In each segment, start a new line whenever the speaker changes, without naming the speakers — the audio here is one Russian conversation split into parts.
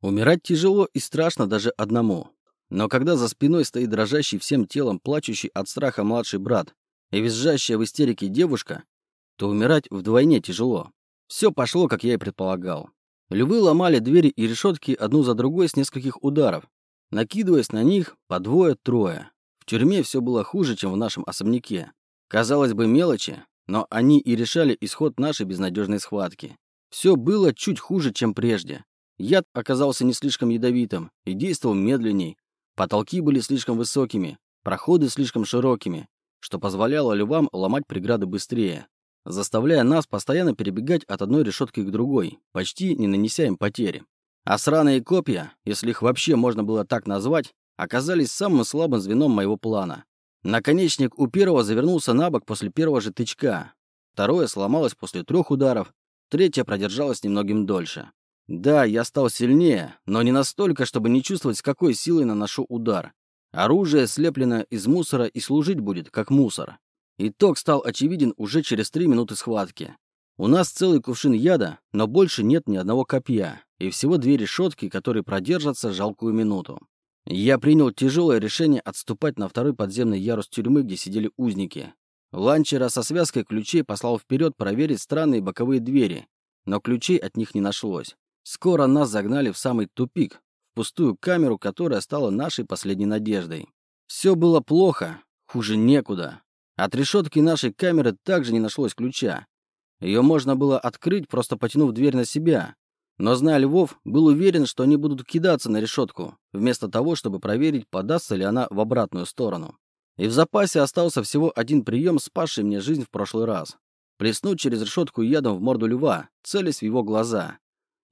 Умирать тяжело и страшно даже одному. Но когда за спиной стоит дрожащий всем телом, плачущий от страха младший брат и визжащая в истерике девушка, то умирать вдвойне тяжело. Все пошло, как я и предполагал. Львы ломали двери и решетки одну за другой с нескольких ударов, накидываясь на них по двое-трое. В тюрьме все было хуже, чем в нашем особняке. Казалось бы, мелочи, но они и решали исход нашей безнадежной схватки. Все было чуть хуже, чем прежде. Яд оказался не слишком ядовитым и действовал медленней. Потолки были слишком высокими, проходы слишком широкими, что позволяло львам ломать преграды быстрее заставляя нас постоянно перебегать от одной решетки к другой, почти не нанеся им потери. А сраные копья, если их вообще можно было так назвать, оказались самым слабым звеном моего плана. Наконечник у первого завернулся на бок после первого же тычка. Второе сломалось после трех ударов, третье продержалось немногим дольше. Да, я стал сильнее, но не настолько, чтобы не чувствовать, с какой силой наношу удар. Оружие слеплено из мусора и служить будет, как мусор. Итог стал очевиден уже через три минуты схватки. У нас целый кувшин яда, но больше нет ни одного копья, и всего две решетки, которые продержатся жалкую минуту. Я принял тяжелое решение отступать на второй подземный ярус тюрьмы, где сидели узники. Ланчера со связкой ключей послал вперед проверить странные боковые двери, но ключей от них не нашлось. Скоро нас загнали в самый тупик, в пустую камеру, которая стала нашей последней надеждой. Все было плохо, хуже некуда. От решетки нашей камеры также не нашлось ключа. Ее можно было открыть, просто потянув дверь на себя. Но, зная Львов, был уверен, что они будут кидаться на решетку, вместо того, чтобы проверить, подастся ли она в обратную сторону. И в запасе остался всего один прием, спасший мне жизнь в прошлый раз. Плеснуть через решетку ядом в морду льва, целясь в его глаза.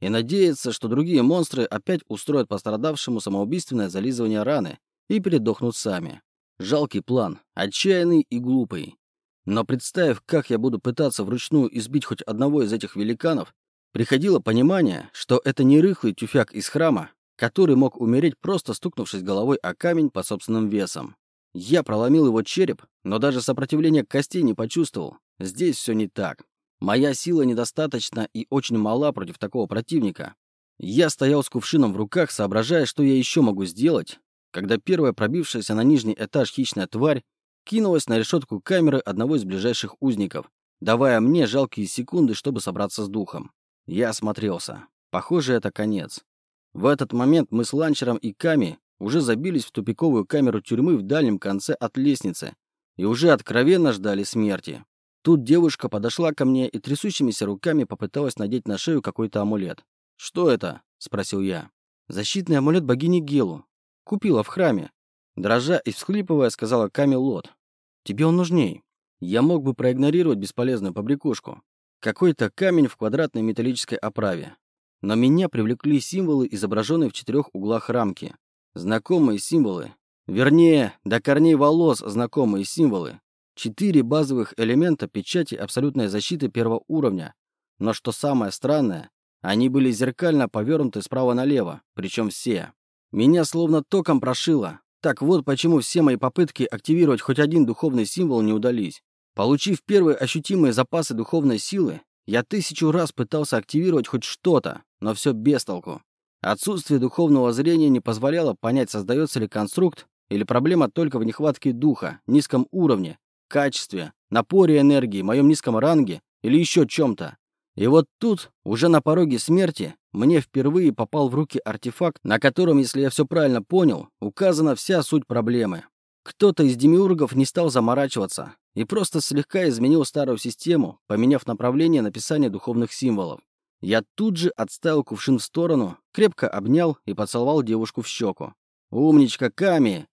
И надеяться, что другие монстры опять устроят пострадавшему самоубийственное зализывание раны и передохнут сами. Жалкий план, отчаянный и глупый. Но представив, как я буду пытаться вручную избить хоть одного из этих великанов, приходило понимание, что это не рыхлый тюфяк из храма, который мог умереть, просто стукнувшись головой о камень по собственным весам. Я проломил его череп, но даже сопротивления костей не почувствовал. Здесь все не так. Моя сила недостаточна и очень мала против такого противника. Я стоял с кувшином в руках, соображая, что я еще могу сделать, когда первая пробившаяся на нижний этаж хищная тварь кинулась на решетку камеры одного из ближайших узников, давая мне жалкие секунды, чтобы собраться с духом. Я осмотрелся. Похоже, это конец. В этот момент мы с ланчером и Ками уже забились в тупиковую камеру тюрьмы в дальнем конце от лестницы и уже откровенно ждали смерти. Тут девушка подошла ко мне и трясущимися руками попыталась надеть на шею какой-то амулет. «Что это?» – спросил я. «Защитный амулет богини Гелу. Купила в храме. Дрожа и всхлипывая, сказала Камелот. Тебе он нужней. Я мог бы проигнорировать бесполезную побрякушку. Какой-то камень в квадратной металлической оправе. Но меня привлекли символы, изображенные в четырех углах рамки. Знакомые символы. Вернее, до корней волос знакомые символы. Четыре базовых элемента печати абсолютной защиты первого уровня. Но что самое странное, они были зеркально повернуты справа налево, причем все. Меня словно током прошило. Так вот почему все мои попытки активировать хоть один духовный символ не удались. Получив первые ощутимые запасы духовной силы, я тысячу раз пытался активировать хоть что-то, но все без толку. Отсутствие духовного зрения не позволяло понять, создается ли конструкт или проблема только в нехватке духа, низком уровне, качестве, напоре энергии, моем низком ранге или еще чем-то. И вот тут, уже на пороге смерти, мне впервые попал в руки артефакт, на котором, если я все правильно понял, указана вся суть проблемы. Кто-то из демиургов не стал заморачиваться и просто слегка изменил старую систему, поменяв направление написания духовных символов. Я тут же отставил кувшин в сторону, крепко обнял и поцеловал девушку в щеку. «Умничка, Ками!»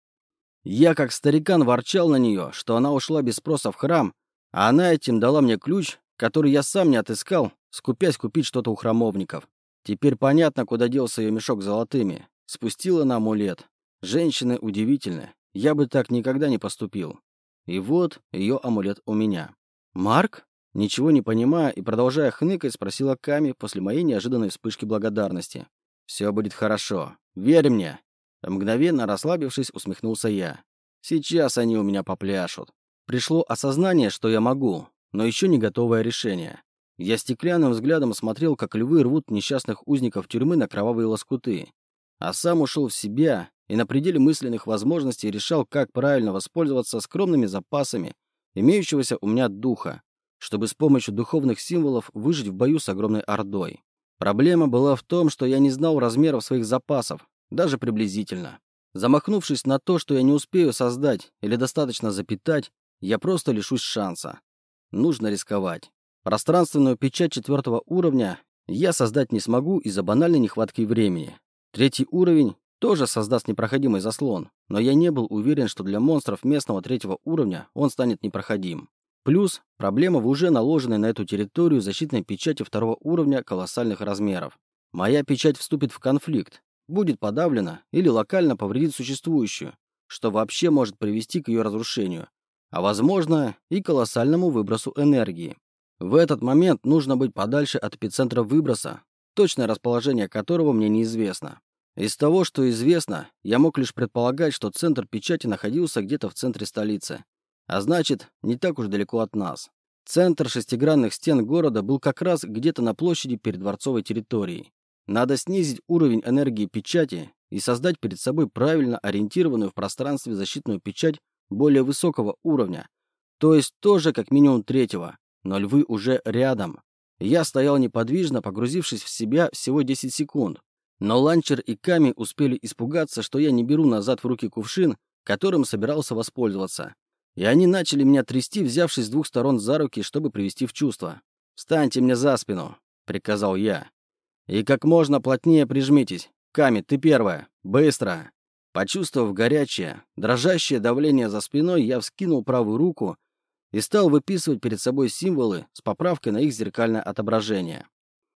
Я, как старикан, ворчал на нее, что она ушла без спроса в храм, а она этим дала мне ключ, который я сам не отыскал, скупясь купить что-то у храмовников. Теперь понятно, куда делся ее мешок золотыми. Спустила на амулет. Женщины удивительны. Я бы так никогда не поступил. И вот ее амулет у меня. «Марк?» Ничего не понимая и продолжая хныкать, спросила Ками после моей неожиданной вспышки благодарности. «Все будет хорошо. Верь мне!» Мгновенно расслабившись, усмехнулся я. «Сейчас они у меня попляшут». Пришло осознание, что я могу, но еще не готовое решение. Я стеклянным взглядом смотрел, как львы рвут несчастных узников тюрьмы на кровавые лоскуты. А сам ушел в себя и на пределе мысленных возможностей решал, как правильно воспользоваться скромными запасами имеющегося у меня духа, чтобы с помощью духовных символов выжить в бою с огромной ордой. Проблема была в том, что я не знал размеров своих запасов, даже приблизительно. Замахнувшись на то, что я не успею создать или достаточно запитать, я просто лишусь шанса. Нужно рисковать. Пространственную печать четвертого уровня я создать не смогу из-за банальной нехватки времени. Третий уровень тоже создаст непроходимый заслон, но я не был уверен, что для монстров местного третьего уровня он станет непроходим. Плюс проблема в уже наложенной на эту территорию защитной печати второго уровня колоссальных размеров. Моя печать вступит в конфликт, будет подавлена или локально повредит существующую, что вообще может привести к ее разрушению, а возможно и колоссальному выбросу энергии. В этот момент нужно быть подальше от эпицентра выброса, точное расположение которого мне неизвестно. Из того, что известно, я мог лишь предполагать, что центр печати находился где-то в центре столицы. А значит, не так уж далеко от нас. Центр шестигранных стен города был как раз где-то на площади перед дворцовой территорией. Надо снизить уровень энергии печати и создать перед собой правильно ориентированную в пространстве защитную печать более высокого уровня, то есть тоже как минимум третьего, но львы уже рядом. Я стоял неподвижно, погрузившись в себя всего 10 секунд, но Ланчер и Ками успели испугаться, что я не беру назад в руки кувшин, которым собирался воспользоваться. И они начали меня трясти, взявшись с двух сторон за руки, чтобы привести в чувство. «Встаньте мне за спину», — приказал я. «И как можно плотнее прижмитесь. Ками, ты первая. Быстро!» Почувствовав горячее, дрожащее давление за спиной, я вскинул правую руку и стал выписывать перед собой символы с поправкой на их зеркальное отображение.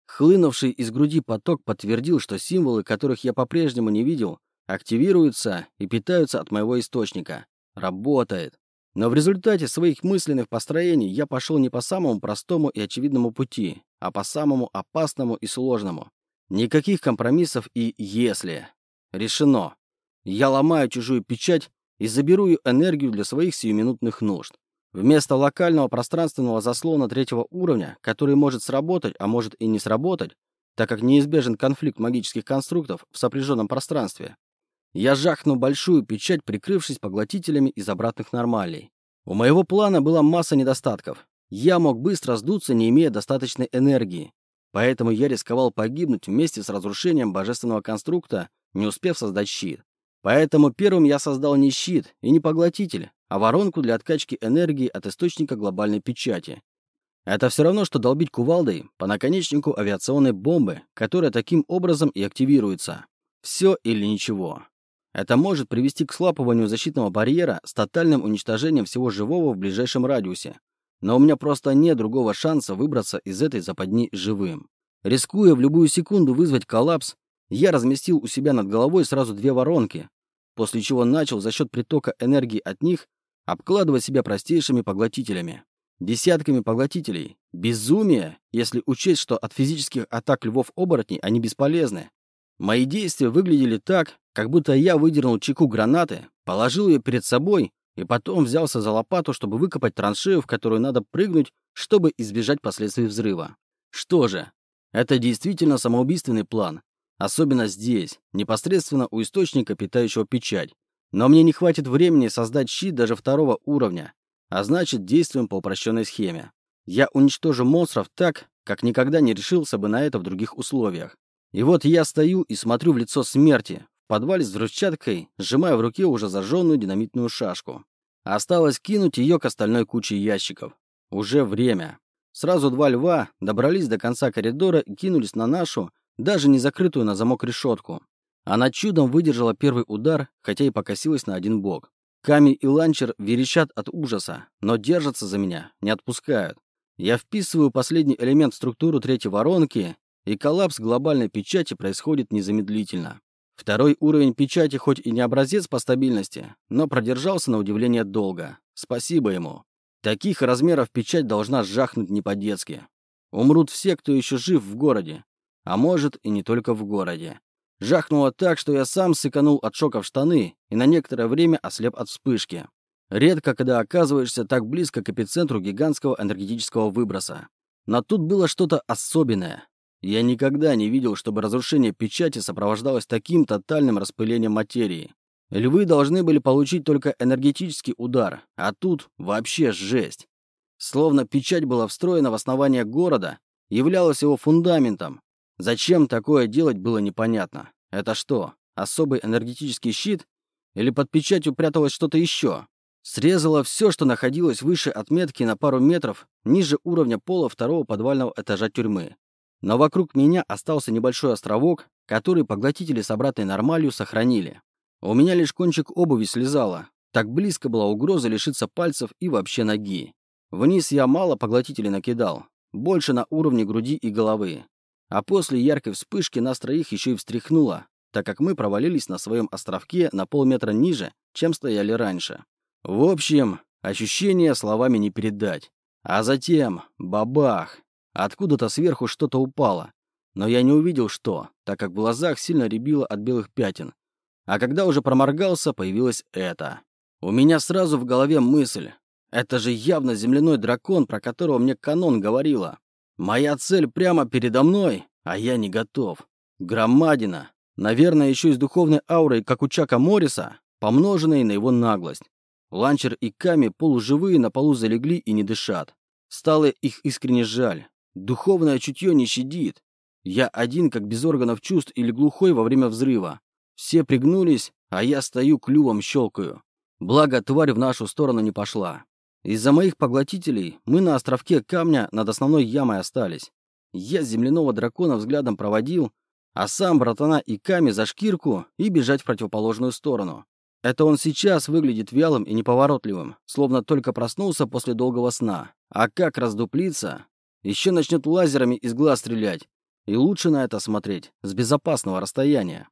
Хлынувший из груди поток подтвердил, что символы, которых я по-прежнему не видел, активируются и питаются от моего источника. Работает. Но в результате своих мысленных построений я пошел не по самому простому и очевидному пути, а по самому опасному и сложному. Никаких компромиссов и «если». Решено. Я ломаю чужую печать и заберу ее энергию для своих сиюминутных нужд. Вместо локального пространственного заслона третьего уровня, который может сработать, а может и не сработать, так как неизбежен конфликт магических конструктов в сопряженном пространстве, я жахну большую печать, прикрывшись поглотителями из обратных нормалей. У моего плана была масса недостатков. Я мог быстро сдуться, не имея достаточной энергии. Поэтому я рисковал погибнуть вместе с разрушением божественного конструкта, не успев создать щит. Поэтому первым я создал не щит и не поглотитель, а воронку для откачки энергии от источника глобальной печати. Это все равно, что долбить кувалдой по наконечнику авиационной бомбы, которая таким образом и активируется. Все или ничего. Это может привести к слапыванию защитного барьера с тотальным уничтожением всего живого в ближайшем радиусе. Но у меня просто нет другого шанса выбраться из этой западни живым. Рискуя в любую секунду вызвать коллапс, я разместил у себя над головой сразу две воронки, после чего начал за счет притока энергии от них обкладывать себя простейшими поглотителями. Десятками поглотителей. Безумие, если учесть, что от физических атак львов-оборотней они бесполезны. Мои действия выглядели так, как будто я выдернул чеку гранаты, положил ее перед собой и потом взялся за лопату, чтобы выкопать траншею, в которую надо прыгнуть, чтобы избежать последствий взрыва. Что же, это действительно самоубийственный план. Особенно здесь, непосредственно у источника, питающего печать. Но мне не хватит времени создать щит даже второго уровня, а значит, действуем по упрощенной схеме. Я уничтожу монстров так, как никогда не решился бы на это в других условиях. И вот я стою и смотрю в лицо смерти, в подвале с взрывчаткой, сжимая в руке уже зажженную динамитную шашку. Осталось кинуть ее к остальной куче ящиков. Уже время. Сразу два льва добрались до конца коридора и кинулись на нашу, даже не закрытую на замок решетку. Она чудом выдержала первый удар, хотя и покосилась на один бок. Ками и Ланчер верещат от ужаса, но держатся за меня, не отпускают. Я вписываю последний элемент в структуру третьей воронки, и коллапс глобальной печати происходит незамедлительно. Второй уровень печати хоть и не образец по стабильности, но продержался на удивление долго. Спасибо ему. Таких размеров печать должна сжахнуть не по-детски. Умрут все, кто еще жив в городе. А может, и не только в городе. Жахнуло так, что я сам сыканул от шока в штаны и на некоторое время ослеп от вспышки. Редко, когда оказываешься так близко к эпицентру гигантского энергетического выброса. Но тут было что-то особенное. Я никогда не видел, чтобы разрушение печати сопровождалось таким тотальным распылением материи. Львы должны были получить только энергетический удар, а тут вообще жесть. Словно печать была встроена в основание города, являлась его фундаментом. Зачем такое делать было непонятно. Это что, особый энергетический щит? Или под печатью пряталось что-то еще? Срезала все, что находилось выше отметки на пару метров ниже уровня пола второго подвального этажа тюрьмы. Но вокруг меня остался небольшой островок, который поглотители с обратной нормалью сохранили. У меня лишь кончик обуви слезало. Так близко была угроза лишиться пальцев и вообще ноги. Вниз я мало поглотителей накидал, больше на уровне груди и головы. А после яркой вспышки нас троих еще и встряхнуло, так как мы провалились на своем островке на полметра ниже, чем стояли раньше. В общем, ощущения словами не передать. А затем — бабах! Откуда-то сверху что-то упало. Но я не увидел, что, так как в глазах сильно рябило от белых пятен. А когда уже проморгался, появилось это. У меня сразу в голове мысль. Это же явно земляной дракон, про которого мне канон говорила. Моя цель прямо передо мной, а я не готов. Громадина. Наверное, еще и с духовной аурой, как у Чака Морриса, помноженной на его наглость. Ланчер и Ками полуживые на полу залегли и не дышат. Стало их искренне жаль. Духовное чутье не щадит. Я один, как без органов чувств или глухой во время взрыва. Все пригнулись, а я стою клювом щелкаю. Благо, тварь в нашу сторону не пошла. Из-за моих поглотителей мы на островке камня над основной ямой остались. Я земляного дракона взглядом проводил, а сам братана и Ками за шкирку и бежать в противоположную сторону. Это он сейчас выглядит вялым и неповоротливым, словно только проснулся после долгого сна. А как раздуплится, еще начнет лазерами из глаз стрелять. И лучше на это смотреть с безопасного расстояния.